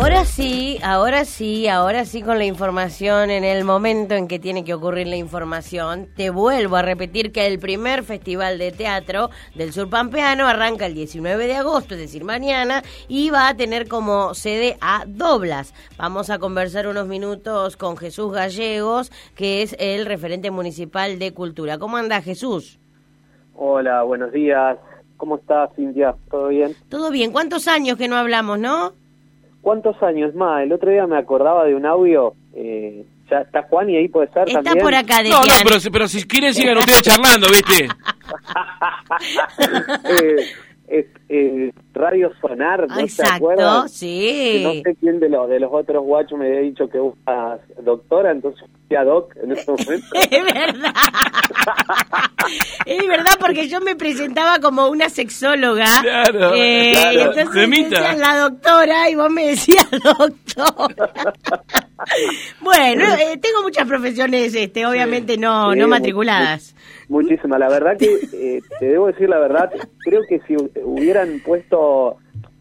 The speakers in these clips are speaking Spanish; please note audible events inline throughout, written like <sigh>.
Ahora sí, ahora sí, ahora sí con la información en el momento en que tiene que ocurrir la información. Te vuelvo a repetir que el primer festival de teatro del sur pampeano arranca el 19 de agosto, es decir, mañana, y va a tener como sede a Doblas. Vamos a conversar unos minutos con Jesús Gallegos, que es el referente municipal de cultura. ¿Cómo anda Jesús? Hola, buenos días. ¿Cómo estás, Cintia? ¿Todo bien? Todo bien. ¿Cuántos años que no hablamos, no? ¿Cuántos años más? El otro día me acordaba de un audio. Eh, ya está Juan y ahí puede ser Está también. por acá, No, no, decían. pero, si- pero si quieren sigan ustedes charlando, ¿viste? <laughs> <laughs> Eh, es, eh, Radio Sonar, ¿no te Exacto, acuerdas? Que sí. no sé quién de los de los otros guachos me había dicho que buscas doctora, entonces fui a doc en ese momento. <laughs> Es verdad. Es verdad porque yo me presentaba como una sexóloga. Claro, eh, claro. y entonces decían la doctora y vos me decías <laughs> doctora. <laughs> bueno, eh, tengo muchas profesiones, este, obviamente no, Sí, no matriculadas. mu- Muchísimas. La verdad que, eh, te debo decir la verdad, creo que si hu- hubieran puesto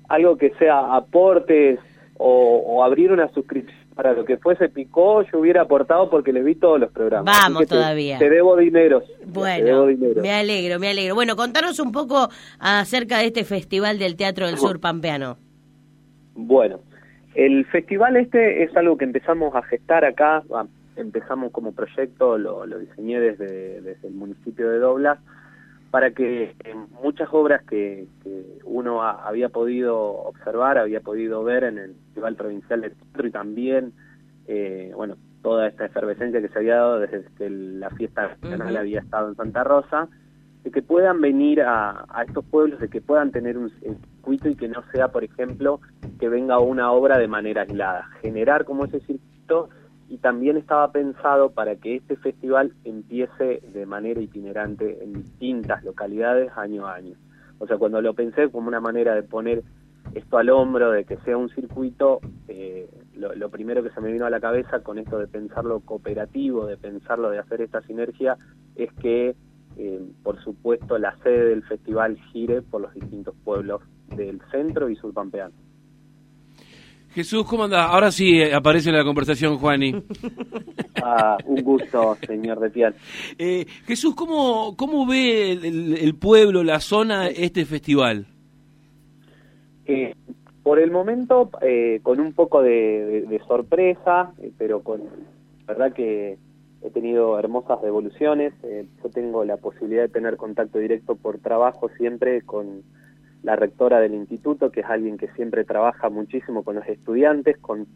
algo que sea aportes o, o abrir una suscripción para lo que fuese Picó, yo hubiera aportado porque le vi todos los programas. Vamos te- todavía. Te, debo dinero. te Bueno, debo dinero. me alegro, me alegro. Bueno, contanos un poco acerca de este Festival del Teatro del Sur Pampeano. Bueno, el festival este es algo que empezamos a gestar acá, empezamos como proyecto, lo, lo diseñé desde, desde el municipio de Doblas, para que en muchas obras que, que uno ha- había podido observar, había podido ver en el Festival Provincial de Teatro y también, eh, bueno, toda esta efervescencia que se había dado desde que la fiesta nacional había estado en Santa Rosa, de que puedan venir a, a estos pueblos, de que puedan tener un circuito y que no sea, por ejemplo, que venga una obra de manera aislada. Generar como ese circuito y también estaba pensado para que este festival empiece de manera itinerante en distintas localidades año a año. O sea, cuando lo pensé como una manera de poner esto al hombro, de que sea un circuito, eh, lo, primero que se me vino a la cabeza con esto de pensarlo cooperativo, de pensarlo de hacer esta sinergia, es que, eh, por supuesto, la sede del festival gire por los distintos pueblos del centro y sur pampeano. Jesús, ¿cómo andás? Ahora sí eh, aparece en la conversación, Juani. <laughs> Ah, un gusto, señor de Pial. Eh, Jesús, ¿cómo, ¿cómo ve el, el- pueblo, la zona, este festival? Eh, por el momento, eh, con un poco de, de- de sorpresa, eh, pero con verdad que he tenido hermosas devoluciones. Yo tengo la posibilidad de tener contacto directo por trabajo siempre con la rectora del instituto, que es alguien que siempre trabaja muchísimo con los estudiantes, con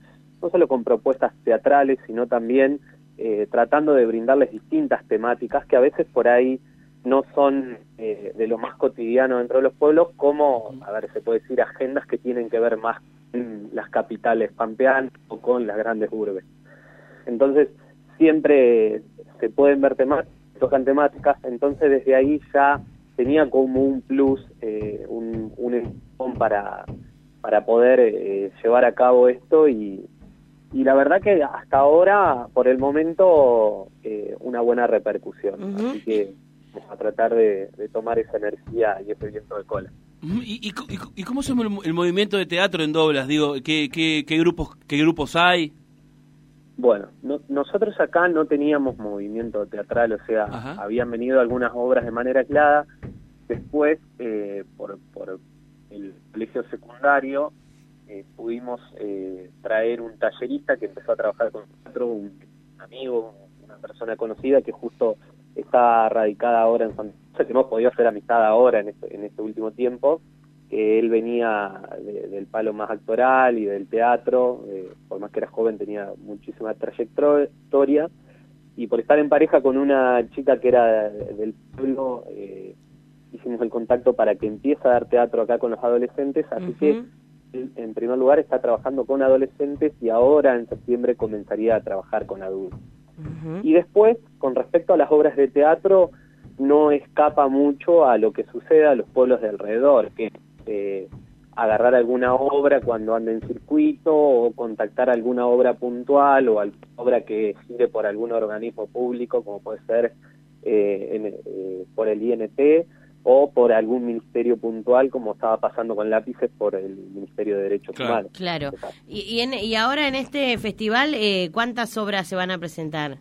no solo con propuestas teatrales, sino también eh, tratando de brindarles distintas temáticas que a veces por ahí no son eh, de lo más cotidiano dentro de los pueblos, como, a ver, se puede decir, agendas que tienen que ver más con las capitales pampeanas o con las grandes urbes. Entonces, siempre se pueden ver temáticas, tocan temáticas, entonces desde ahí ya tenía como un plus, eh, un, un para, para poder eh, llevar a cabo esto y, y la verdad que hasta ahora, por el momento, eh, una buena repercusión. Así que vamos a tratar de, de tomar esa energía y ese viento de cola. ¿Y, y, y- y cómo se llama el, el movimiento de teatro en Doblas? Digo, ¿qué, qué, qué grupos, qué grupos hay? Bueno, no- nosotros acá no teníamos movimiento teatral, o sea, Ajá. habían venido algunas obras de manera aislada. Después, eh, por, por el colegio secundario, eh, pudimos eh, traer un tallerista que empezó a trabajar con nosotros, un amigo, una persona conocida que justo está radicada ahora en Rosa, que hemos podido hacer amistad ahora en este, en este último tiempo. Que él venía de- del palo más actoral y del teatro, eh, por más que era joven tenía muchísima trayectoria, y por estar en pareja con una chica que era del pueblo, eh, hicimos el contacto para que empiece a dar teatro acá con los adolescentes, así Ujú. que él, en primer lugar está trabajando con adolescentes y ahora en septiembre comenzaría a trabajar con adultos. Y después, con respecto a las obras de teatro, no escapa mucho a lo que sucede a los pueblos de alrededor, que eh, agarrar alguna obra cuando anda en circuito o contactar alguna obra puntual o alguna obra que gire por algún organismo público, como puede ser eh, en- eh, por el INT, o por algún ministerio puntual, como estaba pasando con lápices por el Ministerio de Derechos Humanos. Claro. Y, y, ahora en este festival, eh, ¿cuántas obras se van a presentar?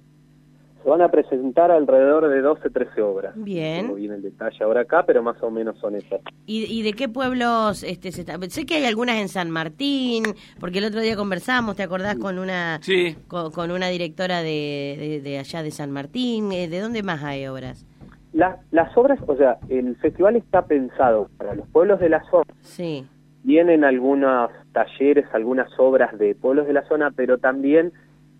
Se van a presentar alrededor de 12, 13 obras. Bien. No viene el detalle ahora acá, pero más o menos son esas. ¿Y, y de qué pueblos este, se está? Sé que hay algunas en San Martín, porque el otro día conversamos, ¿te acordás? Con una sí. con, una directora de, de, allá de San Martín. Eh, ¿De dónde más hay obras? las obras, o sea, el festival está pensado para los pueblos de la zona. Sí. Vienen algunos talleres, algunas obras de pueblos de la zona, pero también...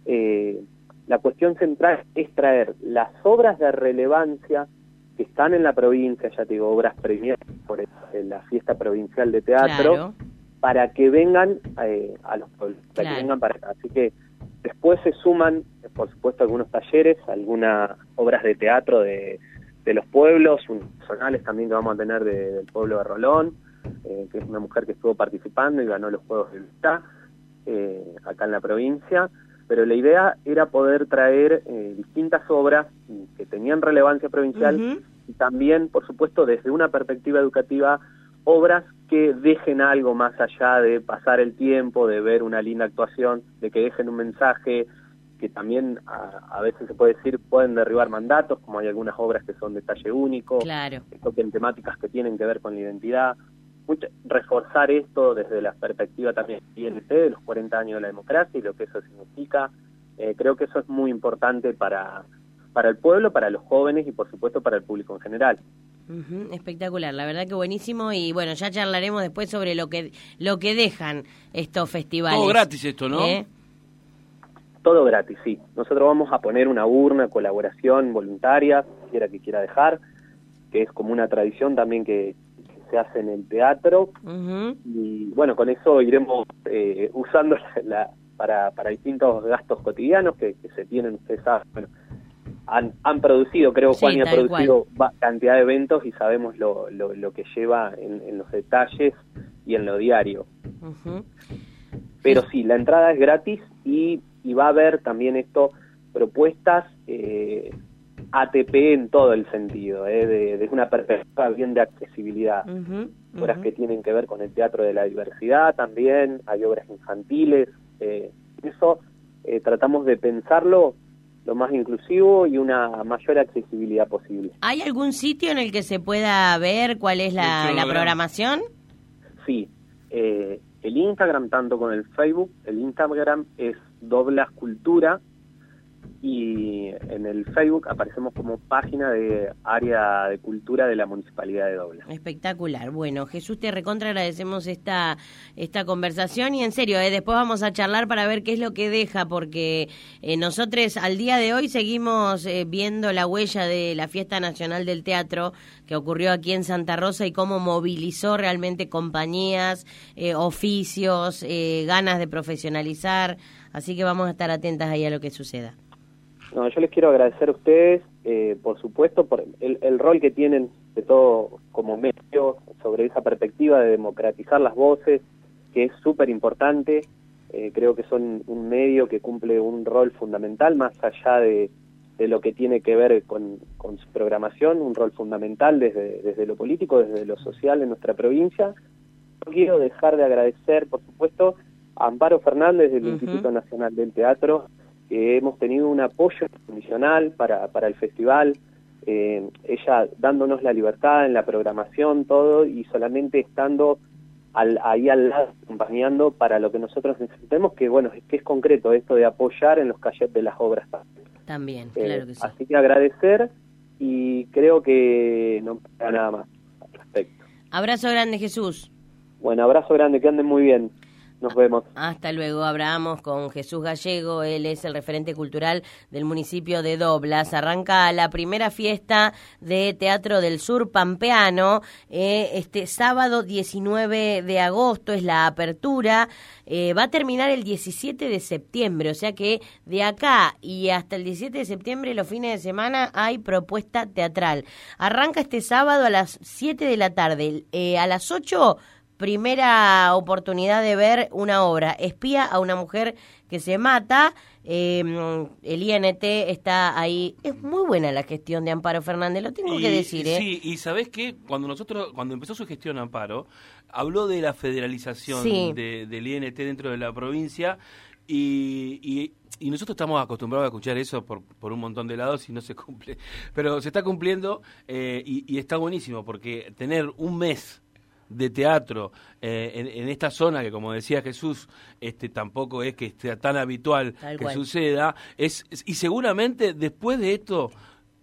Eh, la cuestión central es traer las obras de relevancia que están en la provincia, ya te digo, obras premiadas por la fiesta provincial de teatro, para que vengan eh, a los pueblos, para que vengan para acá. Así que después se suman, por supuesto, algunos talleres, algunas obras de teatro de, los pueblos, personales también que vamos a tener del pueblo de Rolón, eh, que es una mujer que estuvo participando y ganó los Juegos de Vista eh, acá en la provincia pero la idea era poder traer eh, distintas obras que tenían relevancia provincial y también, por supuesto, desde una perspectiva educativa, obras que dejen algo más allá de pasar el tiempo, de ver una linda actuación, de que dejen un mensaje, que también a, veces se puede decir pueden derribar mandatos, como hay algunas obras que son de talle único, que toquen temáticas que tienen que ver con la identidad reforzar esto desde la perspectiva también de los 40 años de la democracia y lo que eso significa. Eh, creo que eso es muy importante para, para el pueblo, para los jóvenes y por supuesto para el público en general. espectacular, la verdad que buenísimo y bueno, ya charlaremos después sobre lo que lo que dejan estos festivales. Todo gratis esto, ¿no? ¿Eh? Todo gratis, sí. Nosotros vamos a poner una urna, colaboración voluntaria, quiera que quiera dejar, que es como una tradición también que, se hace en el teatro. Y bueno, con eso iremos eh, usando la, para, para distintos gastos cotidianos que, se tienen, ustedes saben, bueno, han, han producido, creo Juan, y ha producido cantidad de eventos y sabemos lo, lo, que lleva en, los detalles y en lo diario. Pero sí, la entrada es gratis y, y va a haber también esto, propuestas eh, ATP en todo el sentido, ¿eh? de, una perspectiva bien de accesibilidad. Obras que tienen que ver con el teatro de la diversidad también, hay obras infantiles. Eh, eso eh, tratamos de pensarlo lo más inclusivo y una mayor accesibilidad posible. ¿Hay algún sitio en el que se pueda ver cuál es la, la programación? Sí, eh, el Instagram tanto con el Facebook, el Instagram es Doblas Cultura y en el Facebook aparecemos como página de área de cultura de la Municipalidad de Doble. Espectacular. Bueno, Jesús, te recontra agradecemos esta, esta conversación y en serio, eh, después vamos a charlar para ver qué es lo que deja, porque eh, nosotros al día de hoy seguimos eh, viendo la huella de la Fiesta Nacional del Teatro que ocurrió aquí en Santa Rosa y cómo movilizó realmente compañías, oficios, ganas de profesionalizar. Así que vamos a estar atentas ahí a lo que suceda. No, yo les quiero agradecer a ustedes, eh, por supuesto, por el, rol que tienen de todo como medio sobre esa perspectiva de democratizar las voces, que es súper importante. Eh, creo que son un medio que cumple un rol fundamental, más allá de, lo que tiene que ver con, su programación, un rol fundamental desde, desde lo político, desde lo social en nuestra provincia. No quiero dejar de agradecer, por supuesto, a Amparo Fernández del Instituto Nacional del Teatro, hemos tenido un apoyo incondicional para, para el festival, eh, ella dándonos la libertad en la programación, todo, y solamente estando al, ahí al lado, acompañando para lo que nosotros necesitemos, que bueno, es que es concreto esto de apoyar en los cachets de las obras también. Eh, claro que sí. Así que agradecer y creo que no nada más al respecto. Abrazo grande, Jesús. Bueno, abrazo grande, que anden muy bien. Nos vemos. Hasta luego. Hablamos con Jesús Gallego. Él es el referente cultural del municipio de Doblas. Arranca la primera fiesta de Teatro del Sur Pampeano. Eh, este sábado 19 de agosto es la apertura. Eh, va a terminar el 17 de septiembre. O sea que de acá y hasta el 17 de septiembre, los fines de semana, hay propuesta teatral. Arranca este sábado a las 7 de la tarde. Eh, a las 8 primera oportunidad de ver una obra, espía a una mujer que se mata, eh, el INT está ahí. Es muy buena la gestión de Amparo Fernández, lo tengo que decir. ¿eh? Sí, y sabes qué, cuando nosotros, cuando empezó su gestión Amparo, habló de la federalización de, del INT dentro de la provincia y, y, nosotros estamos acostumbrados a escuchar eso por, por un montón de lados y no se cumple. Pero se está cumpliendo eh, y, y está buenísimo porque tener un mes de teatro eh, en, esta zona que como decía Jesús este tampoco es que sea tan habitual que suceda es, y seguramente después de esto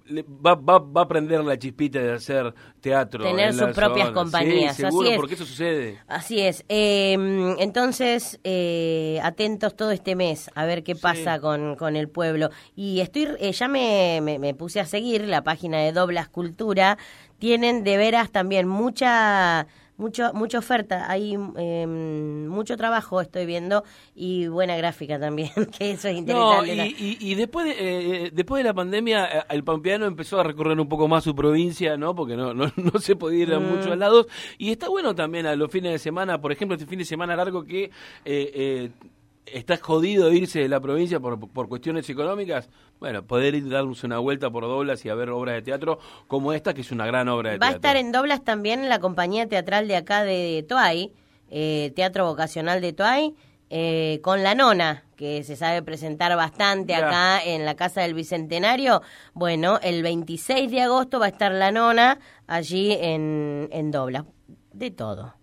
va, va, va, a aprender la chispita de hacer teatro. Tener sus propias compañías. seguro, porque eso sucede. Así es. Em, entonces, eh, atentos todo este mes a ver qué pasa con, con el pueblo. Y estoy eh, ya me, me, puse a seguir la página de Doblas Cultura. Tienen de veras también mucha mucho, mucha oferta, hay em, mucho trabajo estoy viendo y buena gráfica también, <laughs> que eso es interesante. No, y, y, después, de, eh, eh, después de la pandemia eh, el pampeano empezó a recorrer un poco más su provincia, ¿no? Porque no, no, <laughs> no se podía ir a mm. muchos lados y está bueno también a los fines de semana, por ejemplo, este fin de semana largo que... Eh, estás jodido irse de la provincia por, por cuestiones económicas, bueno, poder ir darnos una vuelta por Doblas y a ver obras de teatro como esta, que es una gran obra de teatro. Va a estar en Doblas también la compañía teatral de acá de Toay, eh, Teatro Vocacional de Toay, eh, con La Nona, que se sabe presentar bastante acá en la Casa del Bicentenario. Bueno, el 26 de agosto va a estar La Nona allí en, en Doblas. De todo.